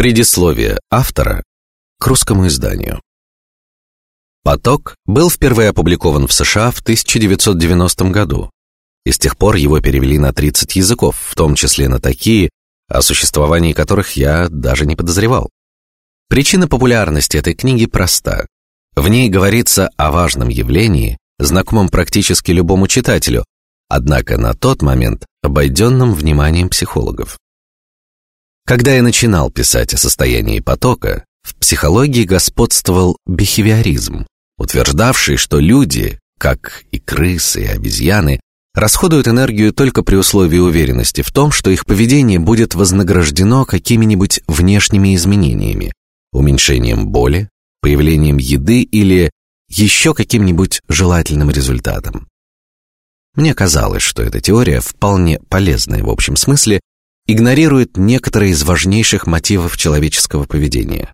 Предисловие автора к русскому изданию. Поток был впервые опубликован в США в 1990 году, и с тех пор его перевели на 30 языков, в том числе на такие, о существовании которых я даже не подозревал. Причина популярности этой книги проста. В ней говорится о важном явлении, знакомом практически любому читателю, однако на тот момент обойденном вниманием психологов. Когда я начинал писать о состоянии потока, в психологии господствовал бихевиоризм, утверждавший, что люди, как и крысы и обезьяны, расходуют энергию только при условии уверенности в том, что их поведение будет вознаграждено какими-нибудь внешними изменениями, уменьшением боли, появлением еды или еще каким-нибудь желательным результатом. Мне казалось, что эта теория вполне полезная в общем смысле игнорирует некоторые из важнейших мотивов человеческого поведения.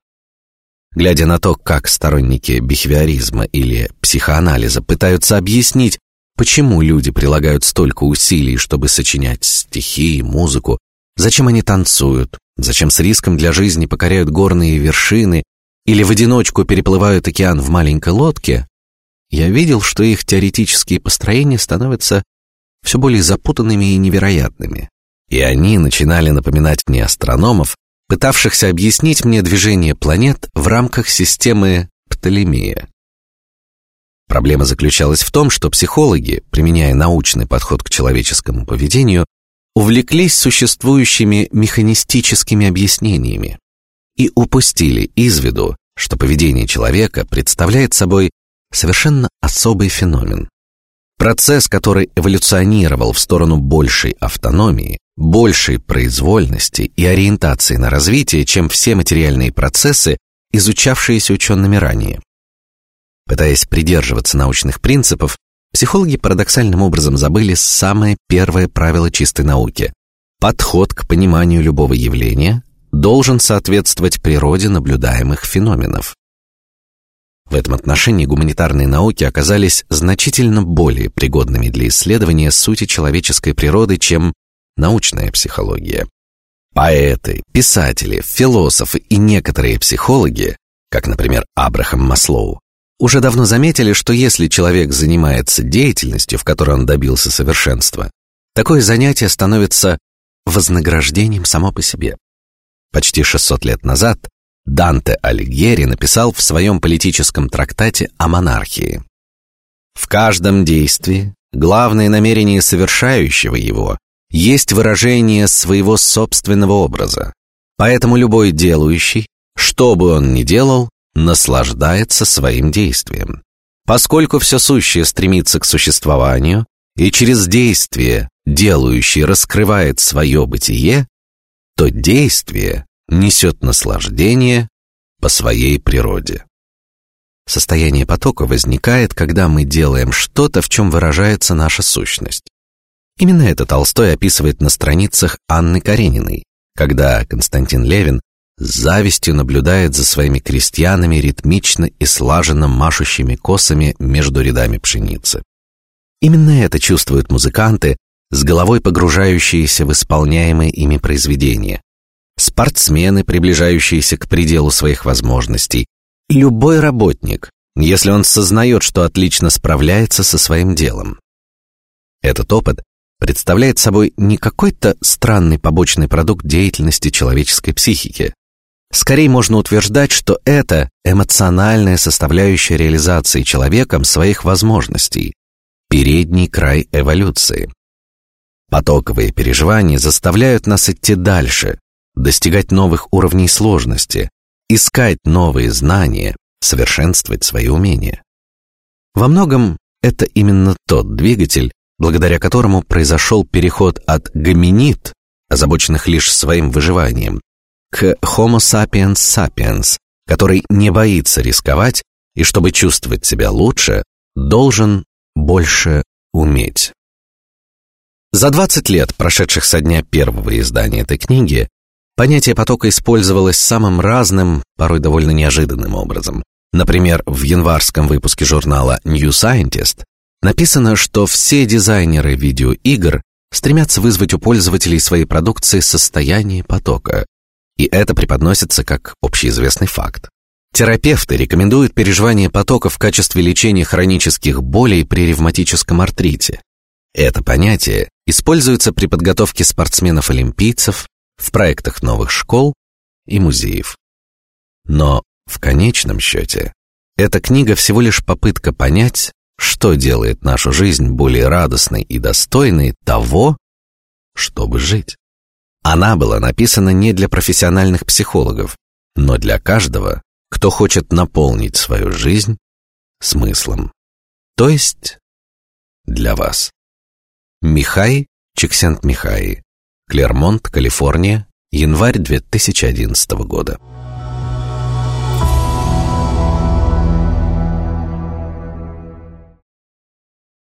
Глядя на то, как сторонники бихевиоризма или психоанализа пытаются объяснить, почему люди прилагают столько усилий, чтобы сочинять стихи и музыку, зачем они танцуют, зачем с риском для жизни покоряют горные вершины или в одиночку переплывают океан в маленькой лодке, я видел, что их теоретические построения становятся все более запутанными и невероятными и они начинали напоминать мне астрономов, пытавшихся объяснить мне движение планет в рамках системы Птолемея. Проблема заключалась в том, что психологи, применяя научный подход к человеческому поведению, увлеклись существующими механистическими объяснениями и упустили из виду, что поведение человека представляет собой совершенно особый феномен. Процесс, который эволюционировал в сторону большей автономии, большей произвольности и ориентации на развитие, чем все материальные процессы, изучавшиеся учеными ранее. Пытаясь придерживаться научных принципов, психологи парадоксальным образом забыли самое первое правило чистой науки: подход к пониманию любого явления должен соответствовать природе наблюдаемых феноменов. В этом отношении гуманитарные науки оказались значительно более пригодными для исследования сути человеческой природы, чем научная психология. Поэты, писатели, философы и некоторые психологи, как, например, Абрахам Маслоу, уже давно заметили, что если человек занимается деятельностью, в которой он добился совершенства, такое занятие становится вознаграждением само по себе. Почти 600 лет назад Данте Алигьери написал в своем политическом трактате о монархии: в каждом действии главное намерение совершающего его есть выражение своего собственного образа. Поэтому любой делающий, что бы он ни делал, наслаждается своим действием. Поскольку все сущее стремится к существованию, и через действие делающий раскрывает свое бытие, то действие несет наслаждение по своей природе. Состояние потока возникает, когда мы делаем что-то, в чем выражается наша сущность. Именно это Толстой описывает на страницах Анны Карениной, когда Константин Левин с завистью наблюдает за своими крестьянами ритмично и слаженно машущими косами между рядами пшеницы. Именно это чувствуют музыканты, с головой погружающиеся в исполняемые ими произведения, спортсмены, приближающиеся к пределу своих возможностей, любой работник, если он сознает, что отлично справляется со своим делом. Этот опыт представляет собой не какой-то странный побочный продукт деятельности человеческой психики. Скорее можно утверждать, что это эмоциональная составляющая реализации человеком своих возможностей, передний край эволюции. Потоковые переживания заставляют нас идти дальше, достигать новых уровней сложности, искать новые знания, совершенствовать свои умения. Во многом это именно тот двигатель, благодаря которому произошел переход от гоминид, озабоченных лишь своим выживанием, к Homo sapiens sapiens, который не боится рисковать и, чтобы чувствовать себя лучше, должен больше уметь. За 20 лет, прошедших со дня первого издания этой книги, понятие потока использовалось самым разным, порой довольно неожиданным образом. Например, в январском выпуске журнала New Scientist Написано, что все дизайнеры видеоигр стремятся вызвать у пользователей своей продукции состояние потока. И это преподносится как общеизвестный факт. Терапевты рекомендуют переживание потока в качестве лечения хронических болей при ревматическом артрите. Это понятие используется при подготовке спортсменов-олимпийцев, в проектах новых школ и музеев. Но в конечном счете эта книга всего лишь попытка понять, что делает нашу жизнь более радостной и достойной того, чтобы жить. Она была написана не для профессиональных психологов, но для каждого, кто хочет наполнить свою жизнь смыслом. То есть для вас. Михай Чиксент-Михай, Клермонт, Калифорния, январь 2011 года.